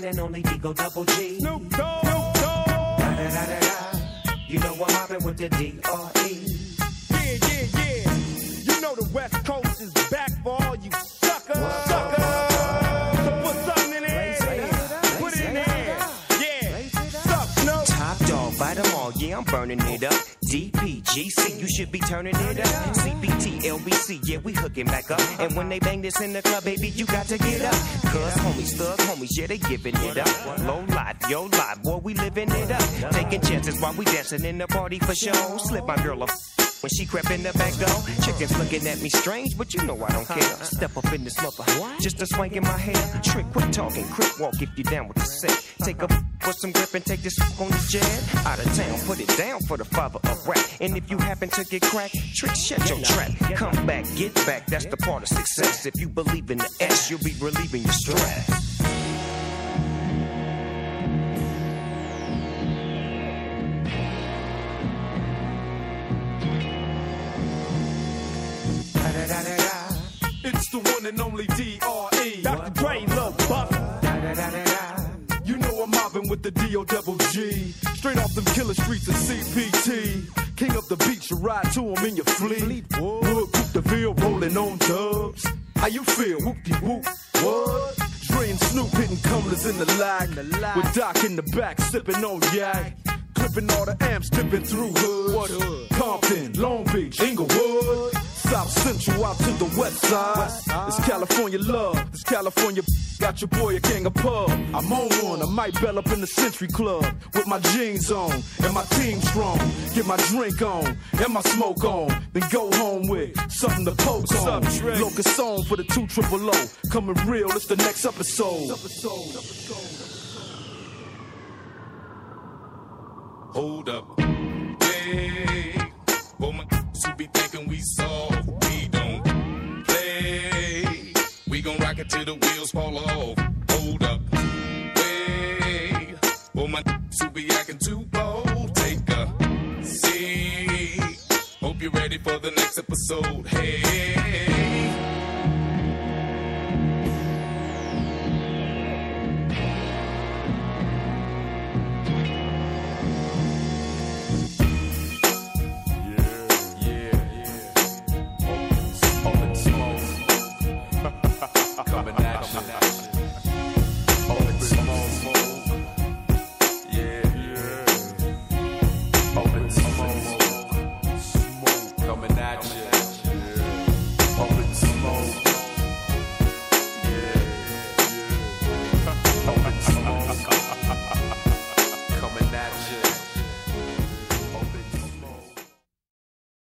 one and only Digo Double G. Snoop Dogg. Da, da, da, da, da. You know I'm mobbing with the D.R.E. Yeah, yeah, yeah. You know the West Coast is back for all you suckers. Suckers. Bite them all, yeah, I'm burning it up. DPGC, you should be turning it up. CBT, LBC, yeah, we hooking back up. And when they bang this in the club, baby, you got to get up. Cuz homies, thug homies, yeah, they giving it up. Low life, yo life, boy, we living it up. Taking chances while we dancing in the party for show. Slip my girl a when she crept in the back door, chickens looking at me strange, but you know I don't care. Step up in this mother, just a swank in my hair. Trick, quit talking, quick walk if you down with the set. Take a put some grip and take this on the jet. Out of town, put it down for the father of rap. And if you happen to get cracked, trick, shut your trap. Come back, get back, that's the part of success. If you believe in the S, you'll be relieving your stress. It's the one and only D.R.E. Dr. Dre, Lil Buff. You know I'm mobbing with the D.O. Double G. Straight off them killer streets of CPT. King up the beach, you ride to him in your fleet. Wood, Coupe de Ville, rolling on dubs. How you feel? Whoop-de-whoop. What? Dre and Snoop hitting cumblers in the lag. With Doc in the back, sipping on yak. Clipping all the amps, dipping through hoods. What hood? Compton, Long Beach, Inglewood. South Central out to the west side. It's California love. It's California got your boy a king of pub. I'm on one. I might bell up in the Century Club with my jeans on and my team strong. Get my drink on and my smoke on. Then go home with something to poke on. Locust song for the two triple O. Coming real. It's the next episode. Hold up. Hey, We gon' rock it till the wheels fall off. Hold up. Hey, for my who be acting too bold, take a seat. Hope you're ready for the next episode. Hey.